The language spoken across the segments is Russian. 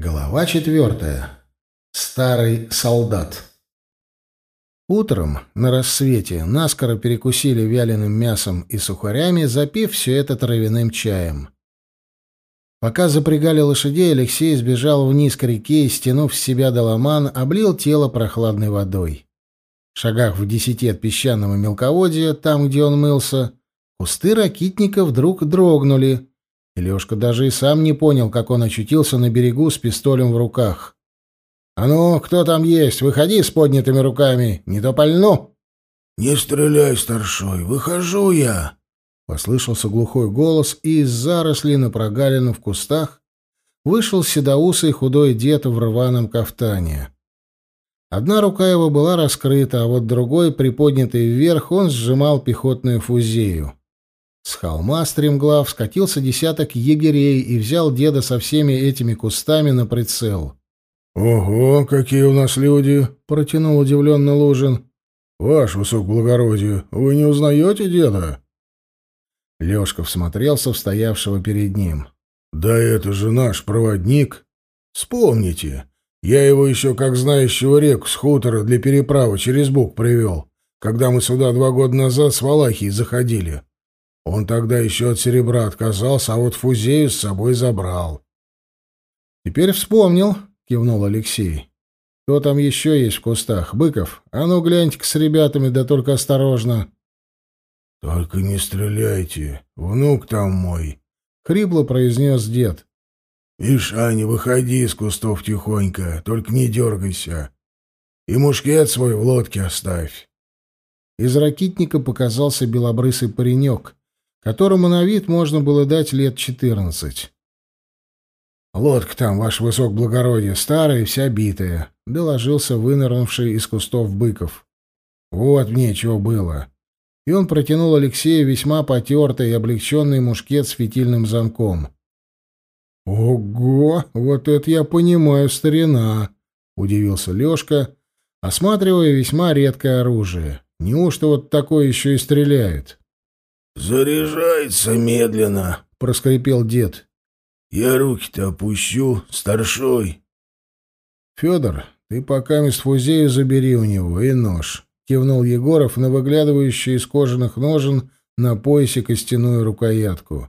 Глава четвертая. Старый солдат. Утром на рассвете наскоро перекусили вяленым мясом и сухарями, запив все это травяным чаем. Пока запрягали лошадей, Алексей сбежал вниз к реке и, стянув с себя доломан, облил тело прохладной водой. В шагах в десяти от песчаного мелководья, там, где он мылся, кусты ракитника вдруг дрогнули — Лёшка даже и сам не понял, как он очутился на берегу с пистолем в руках. «А ну, кто там есть? Выходи с поднятыми руками, не то пальну!» «Не стреляй, старшой, выхожу я!» Послышался глухой голос, и из зарослей на прогалину в кустах вышел седоусый худой дед в рваном кафтане. Одна рука его была раскрыта, а вот другой, приподнятый вверх, он сжимал пехотную фузею. С холма стремглав скатился десяток егерей и взял деда со всеми этими кустами на прицел. «Ого, какие у нас люди!» — протянул удивленно Лужин. «Ваш высокоблагородие, вы не узнаете деда?» Лёшка всмотрелся в стоявшего перед ним. «Да это же наш проводник. Вспомните, я его еще как знающего реку с хутора для переправы через Буг привел, когда мы сюда два года назад с Валахией заходили. Он тогда еще от серебра отказался, а вот фузею с собой забрал. «Теперь вспомнил», — кивнул Алексей. «Кто там еще есть в кустах? Быков? А ну, гляньте-ка с ребятами, да только осторожно». «Только не стреляйте, внук там мой», — хрипло произнес дед. «Миша, не выходи из кустов тихонько, только не дергайся. И мушкет свой в лодке оставь». Из ракитника показался белобрысый паренек, которому на вид можно было дать лет четырнадцать. «Лодка там, ваше высокоблагородие, старая и вся битая», — доложился вынырнувший из кустов быков. «Вот мне чего было». И он протянул Алексею весьма потертый и облегченный мушкет с фитильным замком. «Ого! Вот это я понимаю, старина!» — удивился Лёшка, осматривая весьма редкое оружие. «Неужто вот такое еще и стреляет?» «Заряжается медленно», — проскрипел дед. «Я руки-то опущу, старшой». «Федор, ты пока мест фузею забери у него и нож», — кивнул Егоров на выглядывающую из кожаных ножен на поясе костяную рукоятку.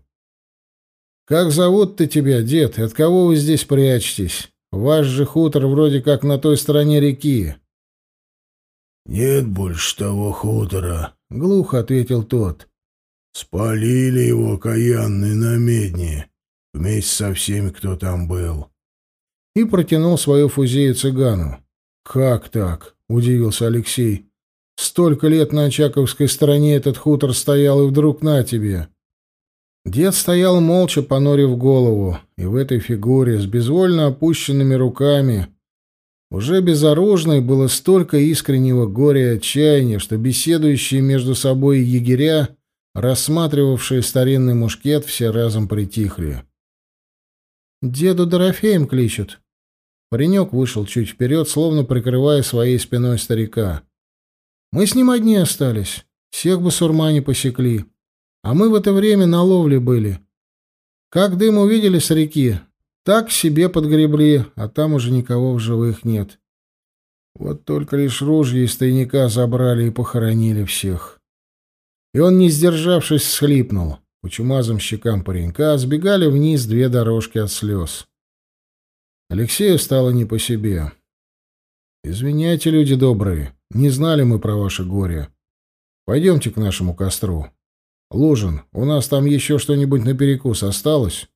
«Как зовут-то тебя, дед, и от кого вы здесь прячетесь? Ваш же хутор вроде как на той стороне реки». «Нет больше того хутора», — глухо ответил тот. Спалили его каянный на медне, вместе со всеми, кто там был. И протянул свою фузею цыгану. «Как так?» — удивился Алексей. «Столько лет на Очаковской стороне этот хутор стоял, и вдруг на тебе!» Дед стоял молча, понурив голову, и в этой фигуре с безвольно опущенными руками, уже безоружной, было столько искреннего горя и отчаяния, что беседующие между собой егеря Рассматривавшие старинный мушкет все разом притихли. «Деду Дорофеем кличут». Паренек вышел чуть вперед, словно прикрывая своей спиной старика. «Мы с ним одни остались. Всех бы сурмане посекли. А мы в это время на ловле были. Как дым увидели с реки, так себе подгребли, а там уже никого в живых нет. Вот только лишь ружья из тайника забрали и похоронили всех. И он, не сдержавшись, схлипнул. По чумазым щекам паренька сбегали вниз две дорожки от слез. Алексею стало не по себе. «Извиняйте, люди добрые, не знали мы про ваше горе. Пойдемте к нашему костру. Лужин, у нас там еще что-нибудь на перекус осталось?»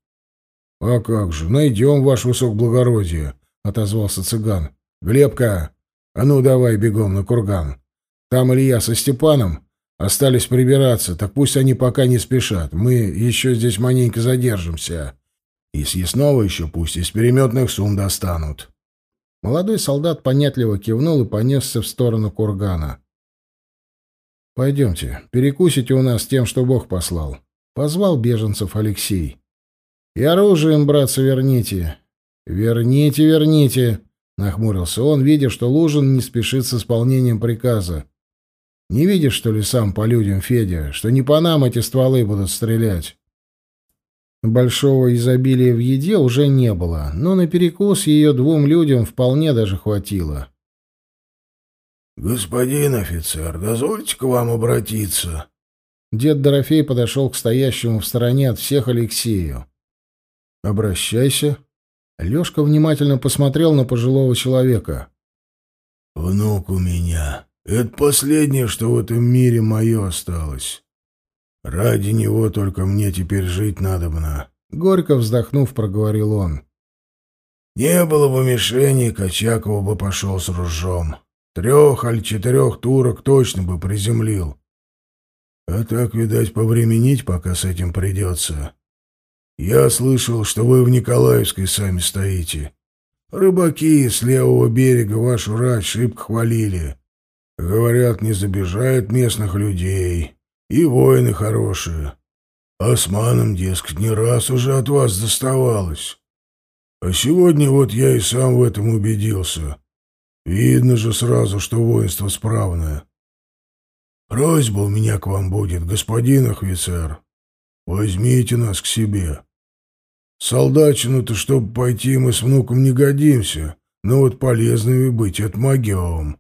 «А как же, найдем, ваше высокоблагородие», — отозвался цыган. «Глебка, а ну давай бегом на курган. Там Илья со Степаном Остались прибираться, так пусть они пока не спешат. Мы еще здесь маленько задержимся. И съестного еще пусть из переметных сум достанут. Молодой солдат понятливо кивнул и понесся в сторону кургана. «Пойдемте, перекусите у нас тем, что Бог послал», — позвал беженцев Алексей. «И оружием, братцы, верните». «Верните, верните», — нахмурился он, видя, что Лужин не спешит с исполнением приказа. Не видишь, что ли, сам по людям, Федя, что не по нам эти стволы будут стрелять? Большого изобилия в еде уже не было, но на перекус ее двум людям вполне даже хватило. «Господин офицер, дозвольте к вам обратиться». Дед Дорофей подошел к стоящему в стороне от всех Алексею. «Обращайся». Лешка внимательно посмотрел на пожилого человека. «Внук у меня. Это последнее, что в этом мире мое осталось. Ради него только мне теперь жить надобно». Горько вздохнув, проговорил он. «Не было бы мишени, Качакова бы пошел с ружом. Трех аль четырех турок точно бы приземлил. А так, видать, повременить, пока с этим придется. Я слышал, что вы в Николаевской сами стоите. Рыбаки с левого берега вашу рать шибко хвалили. Говорят, не забежает местных людей. И воины хорошие. Османам, дескать, не раз уже от вас доставалось. А сегодня вот я и сам в этом убедился. Видно же сразу, что воинство справное. Просьба у меня к вам будет, господин офицер. Возьмите нас к себе. Солдатчину-то, чтобы пойти, мы с внуком не годимся, но вот полезными быть отмогем.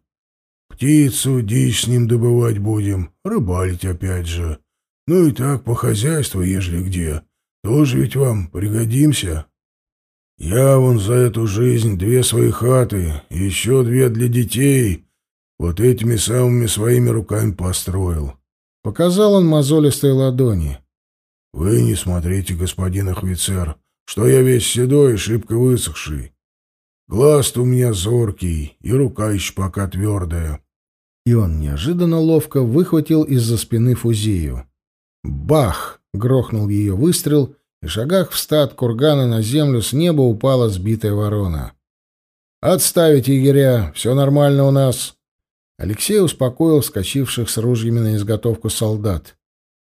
Птицу, дичь с ним добывать будем, рыбалить опять же. Ну и так по хозяйству, ежели где. Тоже ведь вам пригодимся. Я вон за эту жизнь две свои хаты, еще две для детей, вот этими самыми своими руками построил. Показал он мозолистые ладони. Вы не смотрите, господин офицер, что я весь седой и шибко высохший. Глаз-то у меня зоркий, и рука еще пока твердая. И он неожиданно ловко выхватил из-за спины фузею. Бах! Грохнул ее выстрел, и шагах в стад кургана на землю с неба упала сбитая ворона. «Отставить, егеря! Все нормально у нас!» Алексей успокоил вскочивших с ружьями на изготовку солдат.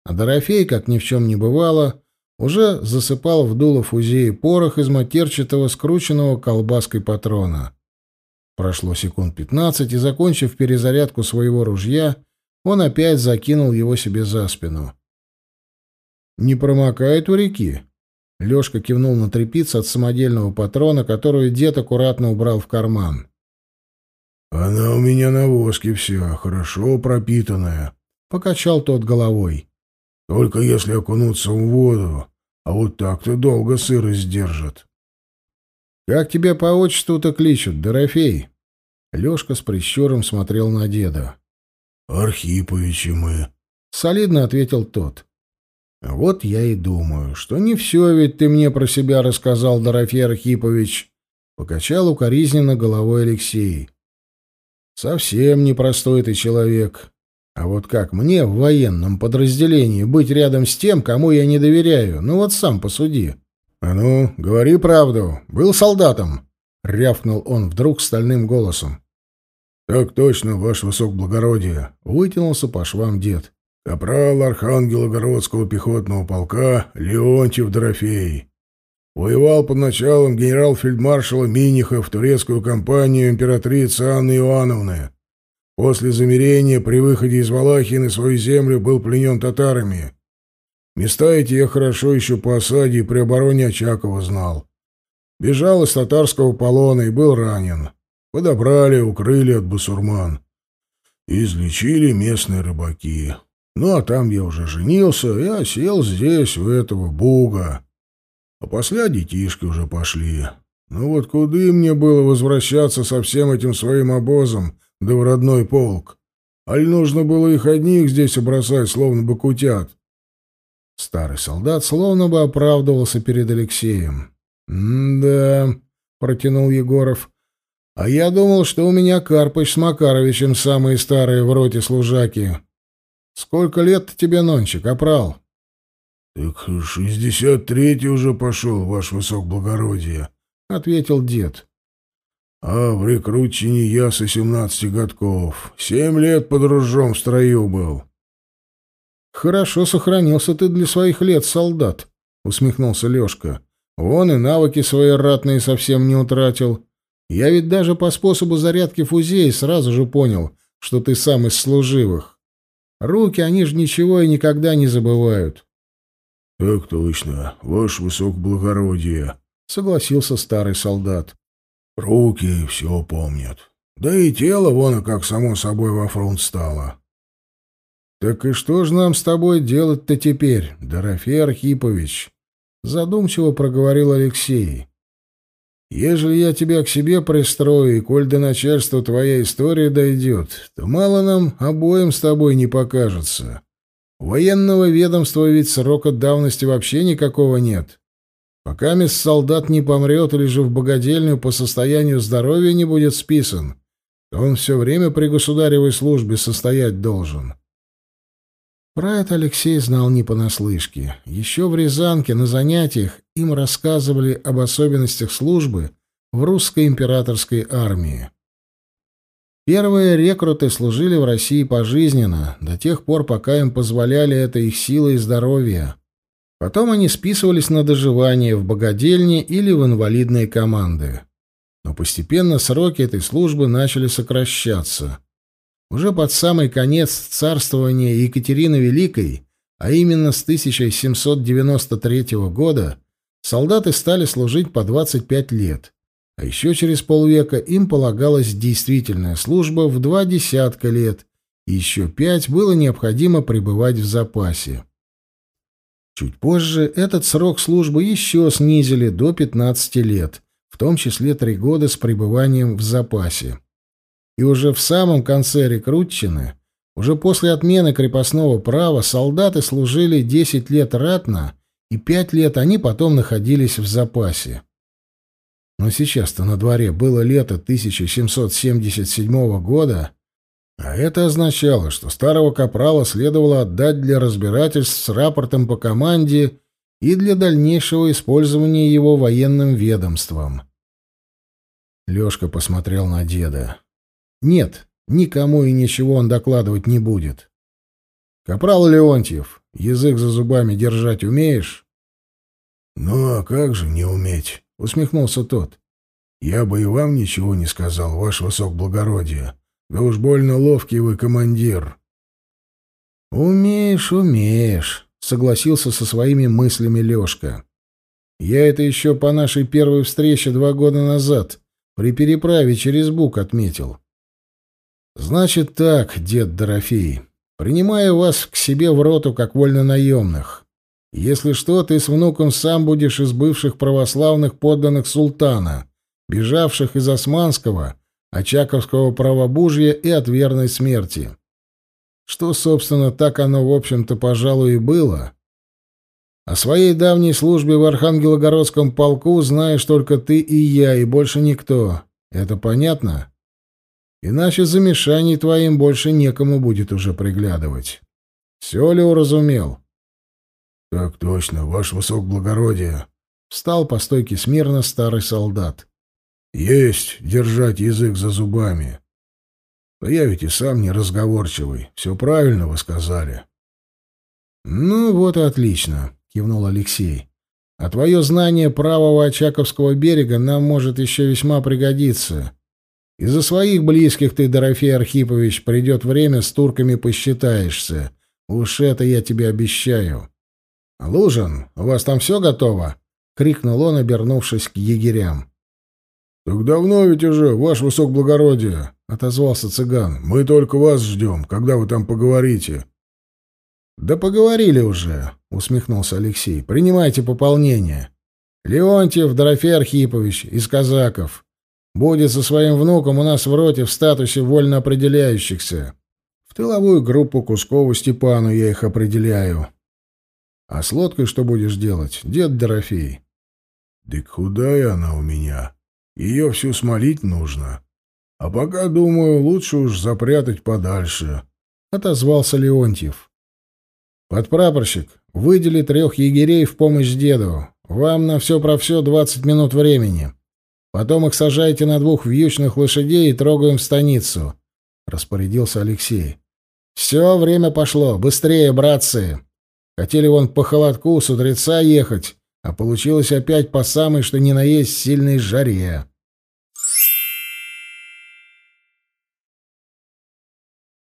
А Дорофей, как ни в чем не бывало, уже засыпал в дуло фузеи порох из матерчатого, скрученного колбаской патрона. Прошло секунд пятнадцать, и, закончив перезарядку своего ружья, он опять закинул его себе за спину. «Не промокает у реки?» Лёшка кивнул на трепиц от самодельного патрона, которую дед аккуратно убрал в карман. «Она у меня на воске вся, хорошо пропитанная», — покачал тот головой. «Только если окунуться в воду, а вот так-то долго сырость держит». «Как тебя по отчеству-то кличут, Дорофей?» Лёшка с прищуром смотрел на деда. «Архиповичи мы», — солидно ответил тот. Вот я и думаю, что не все ведь ты мне про себя рассказал, Дорофей Архипович, покачал укоризненно головой Алексей. Совсем непростой ты человек. А вот как мне в военном подразделении быть рядом с тем, кому я не доверяю? Ну вот сам посуди. А ну, говори правду. Был солдатом, рявкнул он вдруг стальным голосом. Так точно, ваше высокоблагородие, вытянулся по швам дед. Капрал Архангелогородского пехотного полка Леонтьев Дорофей. Воевал под началом генерал-фельдмаршала Миниха в турецкую компанию императрицы Анны Иоанновны. После замерения при выходе из Валахии на свою землю был пленен татарами. Места эти я хорошо еще по осаде и при обороне Очакова знал. Бежал из татарского полона и был ранен. Подобрали, укрыли от бусурман. Излечили местные рыбаки. Ну, а там я уже женился и осел здесь, у этого буга. А после детишки уже пошли. Ну вот куда мне было возвращаться со всем этим своим обозом, да в родной полк? Аль нужно было их одних здесь бросать, словно бы кутят? Старый солдат словно бы оправдывался перед Алексеем. «Да», — протянул Егоров, — «а я думал, что у меня Карпыч с Макаровичем самые старые в роте служаки». Сколько лет тебе, Нончик, опрал? — Так шестьдесят третий уже пошел, ваше высокоблагородие, — ответил дед. — А в рекрутчине я со семнадцати годков. Семь лет под ружом в строю был. — Хорошо сохранился ты для своих лет, солдат, — усмехнулся Лешка. — Вон и навыки свои ратные совсем не утратил. Я ведь даже по способу зарядки фузей сразу же понял, что ты сам из служивых. Руки, они же ничего и никогда не забывают. Так точно, ваше высокоблагородие, согласился старый солдат. Руки все помнят. Да и тело вон как само собой во фронт стало. Так и что же нам с тобой делать-то теперь, Дорофей Архипович? Задумчиво проговорил Алексей. Ежели я тебя к себе пристрою, и коль до начальства твоя история дойдет, то мало нам обоим с тобой не покажется. У военного ведомства ведь срока давности вообще никакого нет. Пока мисс солдат не помрет или же в богадельню по состоянию здоровья не будет списан, то он все время при государевой службе состоять должен. Про это Алексей знал не понаслышке. Еще в Рязанке на занятиях им рассказывали об особенностях службы в русской императорской армии. Первые рекруты служили в России пожизненно, до тех пор, пока им позволяли это их сила и здоровье. Потом они списывались на доживание в богадельне или в инвалидные команды. Но постепенно сроки этой службы начали сокращаться – уже под самый конец царствования Екатерины Великой, а именно с 1793 года, солдаты стали служить по 25 лет, а еще через полвека им полагалась действительная служба в два десятка лет, и еще пять было необходимо пребывать в запасе. Чуть позже этот срок службы еще снизили до 15 лет, в том числе три года с пребыванием в запасе и уже в самом конце рекрутчины, уже после отмены крепостного права, солдаты служили 10 лет ратно, и 5 лет они потом находились в запасе. Но сейчас-то на дворе было лето 1777 года, а это означало, что старого капрала следовало отдать для разбирательств с рапортом по команде и для дальнейшего использования его военным ведомством. Лёшка посмотрел на деда. Нет, никому и ничего он докладывать не будет. Капрал Леонтьев, язык за зубами держать умеешь? Ну, а как же не уметь? Усмехнулся тот. Я бы и вам ничего не сказал, ваше высокоблагородие. Да уж больно ловкий вы командир. Умеешь, умеешь, согласился со своими мыслями Лёшка. Я это еще по нашей первой встрече два года назад при переправе через Бук отметил. Значит так, дед Дорофей, принимаю вас к себе в роту как вольнонаемных. Если что, ты с внуком сам будешь из бывших православных подданных султана, бежавших из османского, очаковского правобужья и от верной смерти. Что, собственно, так оно, в общем-то, пожалуй, и было. О своей давней службе в Архангелогородском полку знаешь только ты и я, и больше никто. Это понятно?» Иначе замешаний твоим больше некому будет уже приглядывать. Все ли уразумел? — Так точно, ваше высокоблагородие. Встал по стойке смирно старый солдат. — Есть держать язык за зубами. Да я ведь и сам не разговорчивый. Все правильно вы сказали. — Ну вот и отлично, — кивнул Алексей. — А твое знание правого Очаковского берега нам может еще весьма пригодиться. — из-за своих близких ты, Дорофей Архипович, придет время, с турками посчитаешься. Уж это я тебе обещаю. — Лужин, у вас там все готово? — крикнул он, обернувшись к егерям. — Так давно ведь уже, ваше высокоблагородие, — отозвался цыган. — Мы только вас ждем, когда вы там поговорите. — Да поговорили уже, — усмехнулся Алексей. — Принимайте пополнение. Леонтьев Дорофей Архипович из казаков. Будет со своим внуком у нас в роте в статусе вольно определяющихся. В тыловую группу Кускову Степану я их определяю. А с лодкой что будешь делать, дед Дорофей? Да худая она у меня. Ее всю смолить нужно. А пока, думаю, лучше уж запрятать подальше. Отозвался Леонтьев. Подпрапорщик, выдели трех егерей в помощь деду. Вам на все про все двадцать минут времени. Потом их сажайте на двух вьючных лошадей и трогаем в станицу», — распорядился Алексей. «Все, время пошло. Быстрее, братцы. Хотели вон по холодку с утреца ехать, а получилось опять по самой, что ни на есть, сильной жаре».